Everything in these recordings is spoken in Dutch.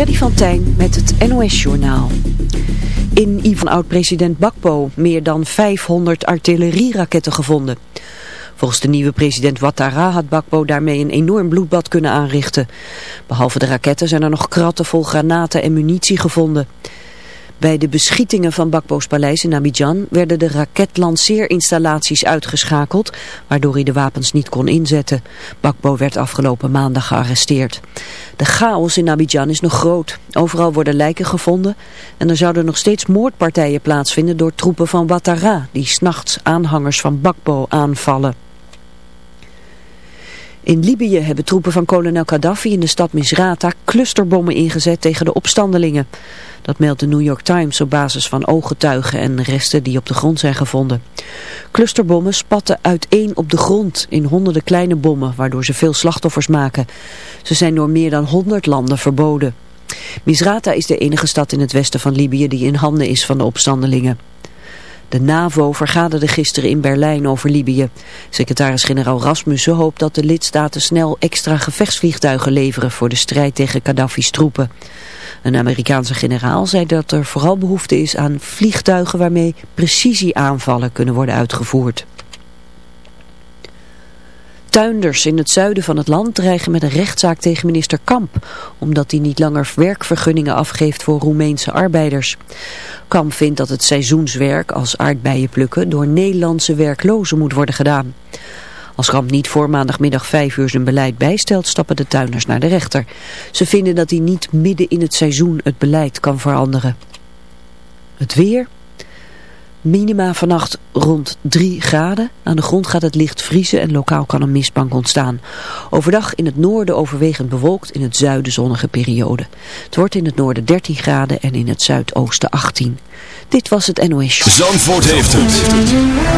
Freddy van Tijn met het NOS-journaal. In Ivan oud-president Bakbo meer dan 500 artillerieraketten gevonden. Volgens de nieuwe president Ouattara had Bakbo daarmee een enorm bloedbad kunnen aanrichten. Behalve de raketten zijn er nog kratten vol granaten en munitie gevonden. Bij de beschietingen van Bakbo's paleis in Abidjan werden de raketlanceerinstallaties uitgeschakeld, waardoor hij de wapens niet kon inzetten. Bakbo werd afgelopen maandag gearresteerd. De chaos in Abidjan is nog groot. Overal worden lijken gevonden en er zouden nog steeds moordpartijen plaatsvinden door troepen van Ouattara, die s'nachts aanhangers van Bakbo aanvallen. In Libië hebben troepen van kolonel Gaddafi in de stad Misrata clusterbommen ingezet tegen de opstandelingen. Dat meldt de New York Times op basis van ooggetuigen en resten die op de grond zijn gevonden. Clusterbommen spatten uiteen op de grond in honderden kleine bommen, waardoor ze veel slachtoffers maken. Ze zijn door meer dan 100 landen verboden. Misrata is de enige stad in het westen van Libië die in handen is van de opstandelingen. De NAVO vergaderde gisteren in Berlijn over Libië. Secretaris-generaal Rasmussen hoopt dat de lidstaten snel extra gevechtsvliegtuigen leveren voor de strijd tegen Gaddafi's troepen. Een Amerikaanse generaal zei dat er vooral behoefte is aan vliegtuigen waarmee precisieaanvallen kunnen worden uitgevoerd. Tuinders in het zuiden van het land dreigen met een rechtszaak tegen minister Kamp, omdat hij niet langer werkvergunningen afgeeft voor Roemeense arbeiders. Kamp vindt dat het seizoenswerk als aardbeien plukken door Nederlandse werklozen moet worden gedaan. Als Kamp niet voor maandagmiddag vijf uur zijn beleid bijstelt, stappen de tuinders naar de rechter. Ze vinden dat hij niet midden in het seizoen het beleid kan veranderen. Het weer... Minima vannacht rond 3 graden. Aan de grond gaat het licht vriezen en lokaal kan een mistbank ontstaan. Overdag in het noorden overwegend bewolkt, in het zuiden zonnige periode. Het wordt in het noorden 13 graden en in het zuidoosten 18. Dit was het NOS Show. Zandvoort heeft het.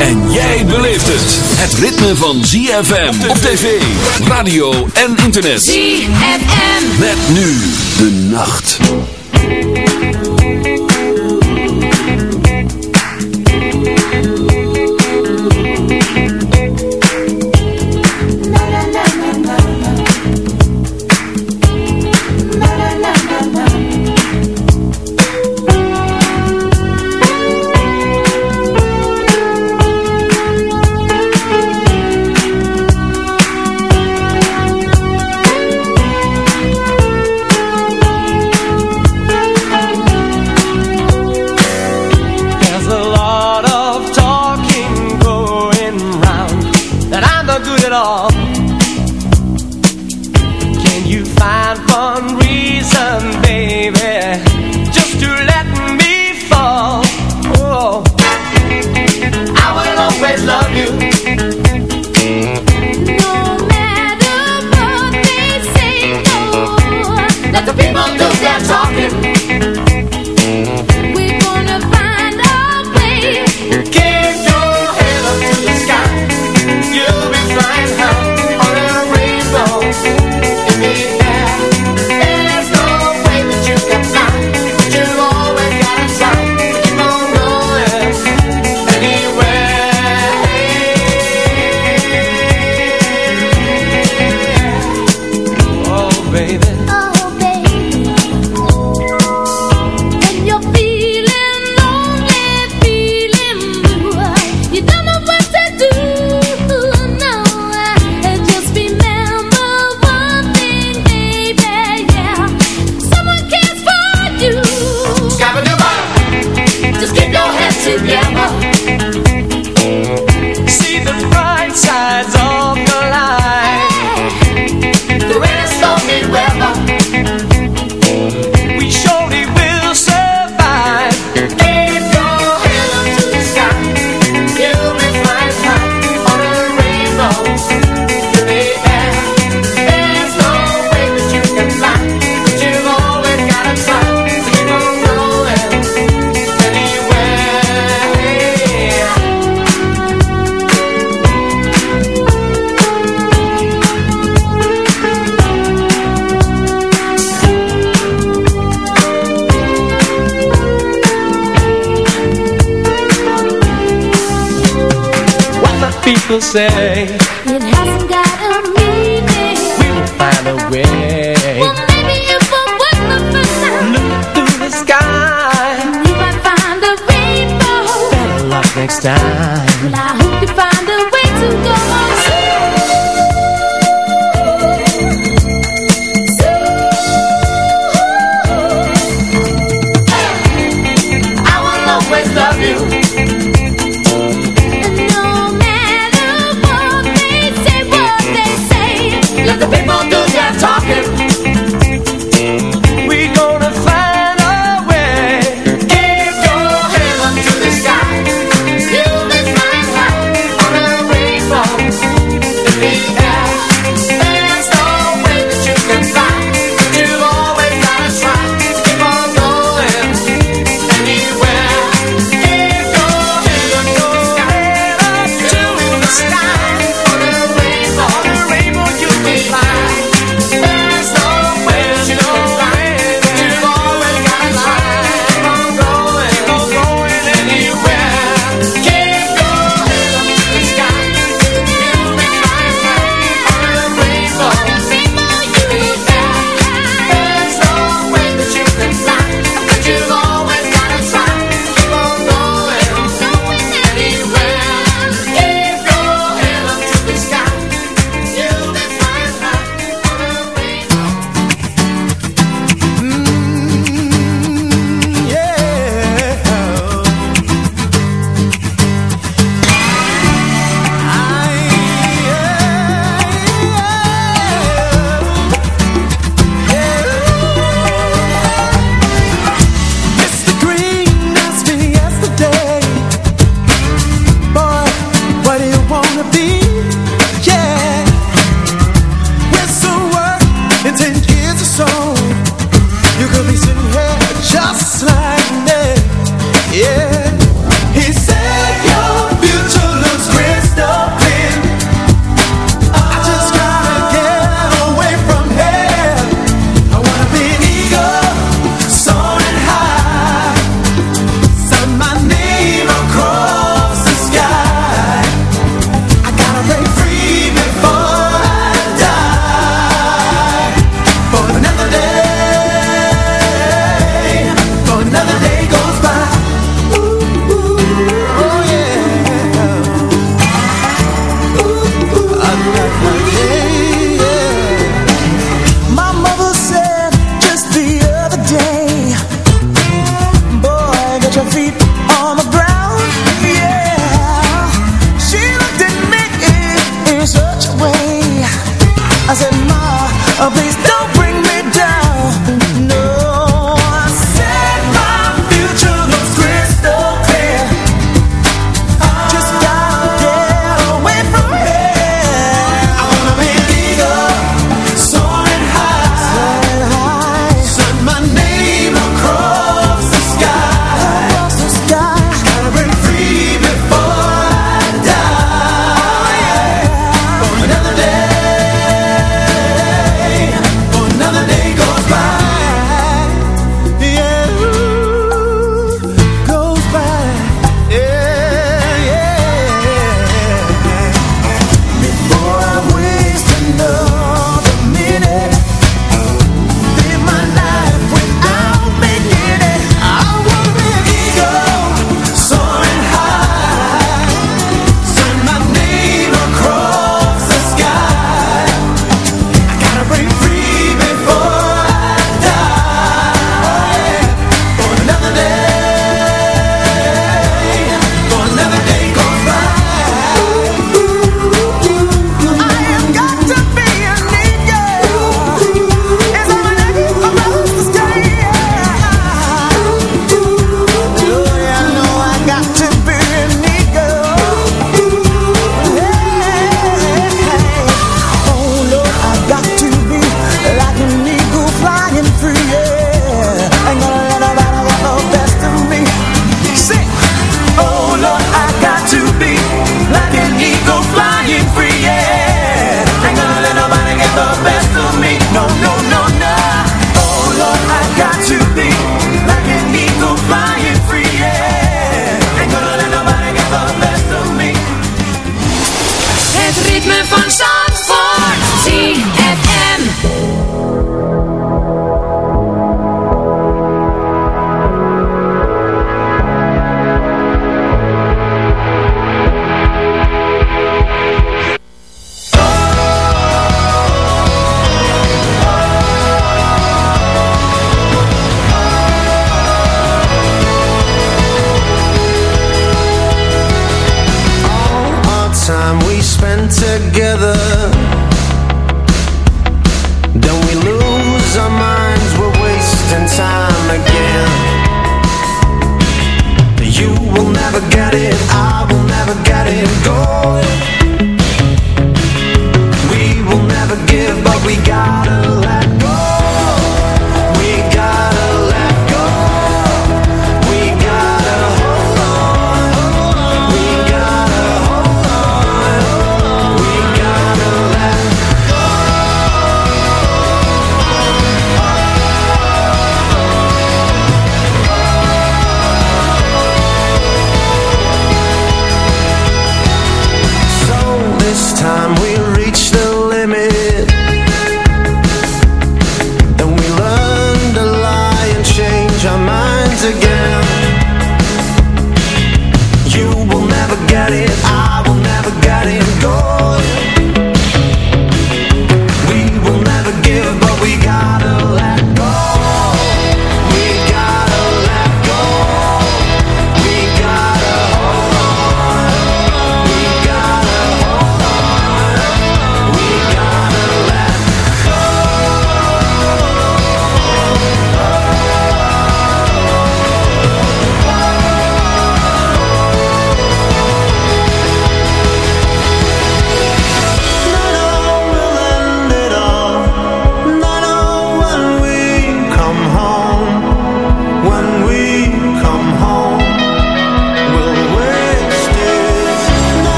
En jij beleeft het. Het ritme van ZFM op tv, radio en internet. ZFM. Met nu de nacht.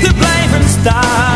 te blijven staan.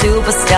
superstar.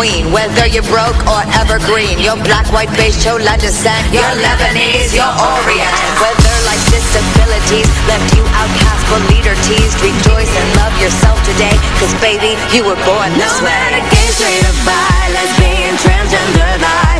queen Whether you're broke or evergreen. Your black, white, beige, chola descent. Your Lebanese, your Orient. Whether life's disabilities Left you outcast but leader teased Rejoice and love yourself today. Cause baby, you were born this no way. No matter gay, straight or bi Lesbian, transgender life